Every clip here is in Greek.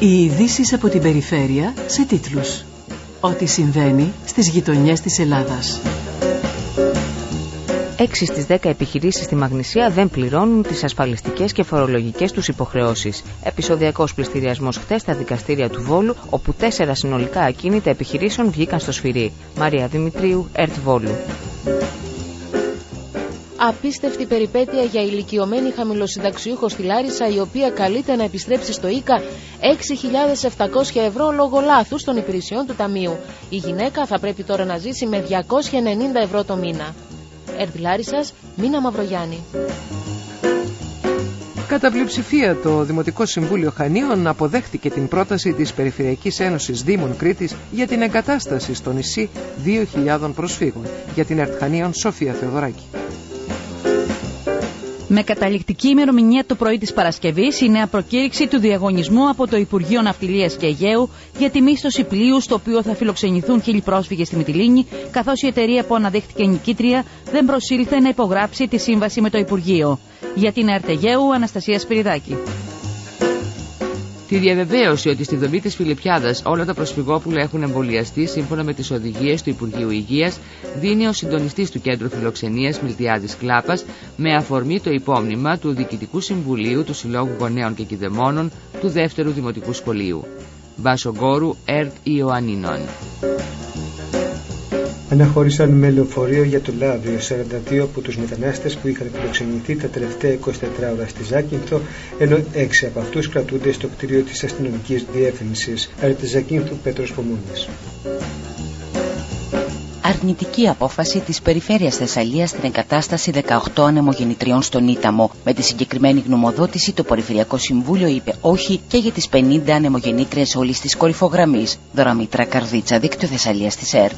Οι ειδήσεις από την περιφέρεια σε τίτλους. Ό,τι συμβαίνει στις γειτονιές της Ελλάδας. 6 στις 10 επιχειρήσεις στη Μαγνησία δεν πληρώνουν τις ασφαλιστικές και φορολογικές τους υποχρεώσεις. Επισοδιακός πληστηριασμός χτες στα δικαστήρια του Βόλου, όπου τέσσερα συνολικά ακίνητα επιχειρήσεων βγήκαν στο σφυρί. Μαρία Δημητρίου, ΕΡΤ Βόλου. Απίστευτη περιπέτεια για ηλικιωμένη χαμηλοσυνταξιούχος στη Λάρισα, η οποία καλείται να επιστρέψει στο ΙΚΑ 6.700 ευρώ λόγω λάθους των υπηρεσιών του Ταμείου. Η γυναίκα θα πρέπει τώρα να ζήσει με 290 ευρώ το μήνα. Ερτ Λάρισας, Μίνα Μαυρογιάννη. Κατά πλειοψηφία το Δημοτικό Συμβούλιο Χανίων αποδέχτηκε την πρόταση της Περιφερειακής Ένωσης Δήμων Κρήτης για την εγκατάσταση στο νησί 2.000 προσφύγων. Για την ΕΡΤ Χανίων Σοφία Θεοδωράκη. Με καταληκτική ημερομηνία το πρωί της Παρασκευής, η νέα προκήρυξη του διαγωνισμού από το Υπουργείο Ναυτιλίας και Αιγαίου για τη μίσθωση πλοίου, στο οποίο θα φιλοξενηθούν χίλιοι πρόσφυγες στη Μυτιλίνη, καθώς η εταιρεία που αναδείχθηκε νικήτρια δεν προσήλθε να υπογράψει τη σύμβαση με το Υπουργείο. Για την Αιγαίου, Αναστασία Σπυριδάκη. Τη διαβεβαίωση ότι στη δομή της Φιλιππιάδας όλα τα προσφυγόπουλα έχουν εμβολιαστεί σύμφωνα με τις οδηγίες του Υπουργείου Υγείας δίνει ο συντονιστής του Κέντρου Φιλοξενίας Μιλτιάδης Κλάπας με αφορμή το υπόμνημα του Διοικητικού Συμβουλίου του Συλλόγου Γονέων και Κηδεμόνων του Δεύτερου Δημοτικού Σχολείου. Βάσο Γκόρου, ΕΡΤ Ιωαννίνων αναχώρησαν με λεωφορείο για το Λάδιο 42 από τους μετανάστες που είχαν φιλοξενηθεί τα τελευταία 24 ώρα στη Ζάκυνθο, ενώ 6 από αυτούς κρατούνται στο κτίριο της αστυνομικής διεύθυνσης. Έρτε Ζάκυνθου Πέτρος Πομούνης αρνητική απόφαση της Περιφέρειας Θεσσαλίας στην εγκατάσταση 18 ανεμογεννητριών στον Ήταμο. Με τη συγκεκριμένη γνωμοδότηση το Περιφερειακό Συμβούλιο είπε όχι και για τις 50 ανεμογεννήτριες όλης της κορυφογραμμής. Δωραμήτρα Καρδίτσα, δίκτυο Θεσσαλίας της ΕΡ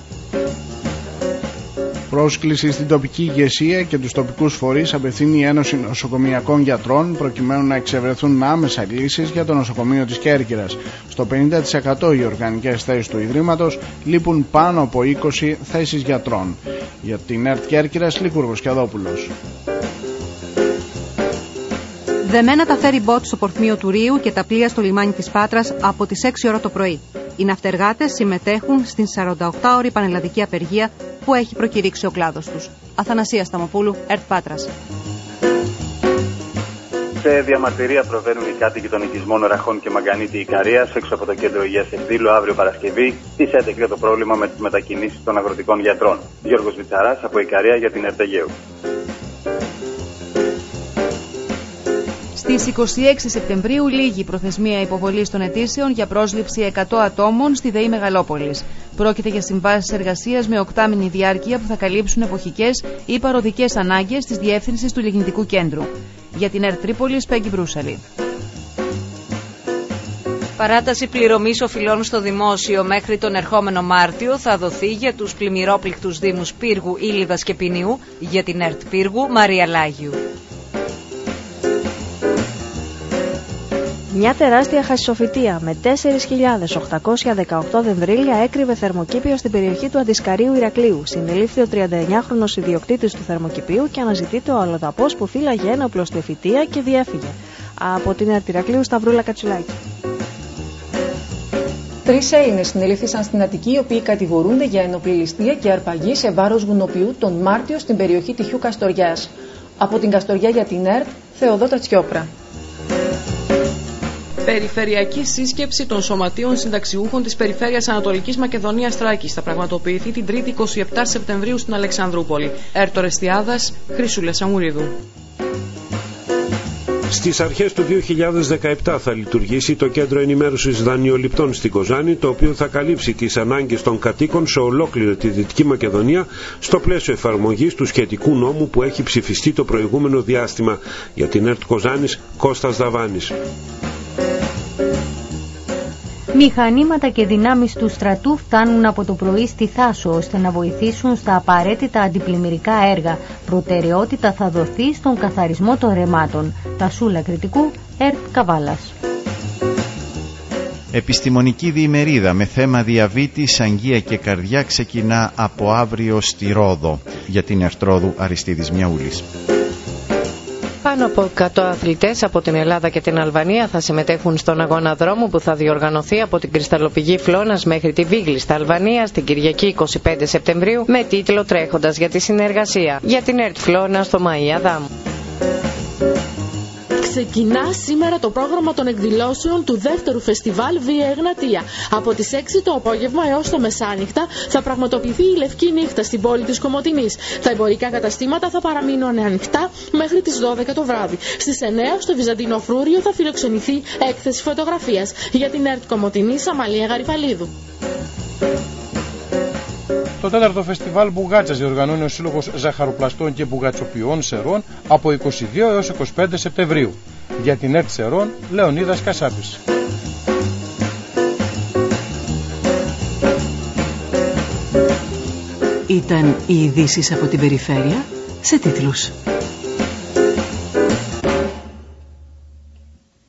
πρόσκληση στην τοπική ηγεσία και τους τοπικούς φορείς απευθύνει η Ένωση Νοσοκομιακών Γιατρών προκειμένου να εξευρεθούν άμεσα λύσεις για το νοσοκομείο της Κέρκυρας. Στο 50% οι οργανικές θέσεις του Ιδρύματος λείπουν πάνω από 20 θέσεις γιατρών. Για την ΕΡΤ Κέρκυρας, Λίκουργος Κιαδόπουλος. Δεμένα τα φέρει μπότ στο πορθμίο του Ρίου και τα πλοία στο λιμάνι της Πάτρας από τις 6 ώρα το πρωί. Οι ναυτεργάτες συμμετέχουν στην 48ωρη πανελλαδική απεργία που έχει προκηρύξει ο κλάδος τους. Αθανασίας Σταμοπούλου, ΕΡΤ Πάτρας. Σε διαμαρτυρία προβαίνουν οι κάτοικοι των οικισμών Ραχών και Μαγκανίτη Ικαρίας έξω από το κέντρο υγείας Ευθύλου αύριο Παρασκευή στι 11 για το πρόβλημα με τις μετακινήσεις των αγροτικών γιατρών. Γιώργος Βιτσαρά από Ικαρία για την ΕΡΤΕΓΕΟΥ. Στις 26 Σεπτεμβρίου λήγει η προθεσμία υποβολής των αιτήσεων για πρόσληψη 100 ατόμων στη ΔΕΗ Μεγαλόπολης. Πρόκειται για συμβάσεις εργασίας με οκτάμινη διάρκεια που θα καλύψουν εποχικές ή παροδικές ανάγκες της διεύθυνσης του Λιγνητικού Κέντρου. Για την ΕΡΤ Τρίπολη, Πέγγι Μπρούσαλη. Παράταση πληρωμής οφειλών στο δημόσιο μέχρι τον ερχόμενο Μάρτιο θα δοθεί για τους πλημμυρόπληκτους Δήμους Πύργου, Ήλιδας και Ποινιού για την ΕΡΤ Πύργου Μαρία Λάγιου. Μια τεράστια χασισοφυτία με 4.818 δεντρίλια έκρυβε θερμοκήπιο στην περιοχή του Αντισκαρίου Ηρακλείου. Συνελήφθη ο 39χρονο ιδιοκτήτης του θερμοκηπίου και αναζητείται ο αλλοδαπό που φύλαγε ένα οπλοστεφυτία και διέφυγε. Από την Αρτηρακλείου Σταυρούλα Κατσουλάκη. Τρεις Έλληνες συνελήφθησαν στην Αττική, οι οποίοι κατηγορούνται για ενοπλή και αρπαγή σε βάρος γουνοποιού τον Μάρτιο στην περιοχή τυχιού Καστοριά. Από την Καστοριά για την ΕΡΤ, Θεοδότα Τσιόπρα. Περιφερειακή σύσκεψη των σωματείων συνταξιούχων της Περιφέρειας Ανατολικής Μακεδονίας Τράκη θα πραγματοποιηθεί την 3η 27 Σεπτεμβρίου στην Αλεξανδρούπολη. Έρτο Ρεστιάδα, Χρυσούλα Σαμουρίδου. Στις αρχές του 2017 θα λειτουργήσει το Κέντρο Ενημέρωσης Δανειοληπτών στην Κοζάνη, το οποίο θα καλύψει τις ανάγκες των κατοίκων σε ολόκληρη τη Δυτική Μακεδονία στο πλαίσιο εφαρμογής του σχετικού νόμου που έχει ψηφιστεί το προηγούμενο διάστημα για την ΕΡΤ Κοζάνης Κώστας Δαβάνης. Μηχανήματα και δυνάμεις του στρατού φτάνουν από το πρωί στη Θάσο ώστε να βοηθήσουν στα απαραίτητα αντιπλημμυρικά έργα. Προτεραιότητα θα δοθεί στον καθαρισμό των ρεμάτων. Τασούλα Κριτικού, ΕΡΤ Καβάλας. Επιστημονική διημερίδα με θέμα διαβήτης, αγγεία και καρδιά ξεκινά από αύριο στη Ρόδο για την Ερτρόδου Αριστίδης Μιαούλης. Πάνω από 100 αθλητές από την Ελλάδα και την Αλβανία θα συμμετέχουν στον αγώνα δρόμου που θα διοργανωθεί από την κρυσταλλοπηγή Φλόνας μέχρι τη Βίγλη στα Αλβανία στην Κυριακή 25 Σεπτεμβρίου με τίτλο Τρέχοντας για τη συνεργασία για την ΕΡΤ Φλόνα στο Μαΐα Δάμ. Ξεκινά σήμερα το πρόγραμμα των εκδηλώσεων του δεύτερου φεστιβάλ Βία Εγνατία. Από τις 6 το απόγευμα έως το μεσάνυχτα θα πραγματοποιηθεί η Λευκή Νύχτα στην πόλη της Κομωτινής. Τα εμπορικά καταστήματα θα παραμείνουν ανοιχτά μέχρι τις 12 το βράδυ. Στις 9 στο Βυζαντινό Φρούριο θα φιλοξενηθεί έκθεση φωτογραφίας για την ΕΡΤ Κομωτινής Αμαλία Γαριφαλίδου. Το τέταρτο φεστιβάλ Μπουγάτσας διοργανώνει ο Σύλλογος Ζαχαροπλαστών και Μπουγατσοποιών Σερών από 22 έως 25 Σεπτεμβρίου. Για την ΕΡΤ Σερών, Λεωνίδας Κασάπης. Ήταν οι ειδήσεις από την περιφέρεια σε τίτλους.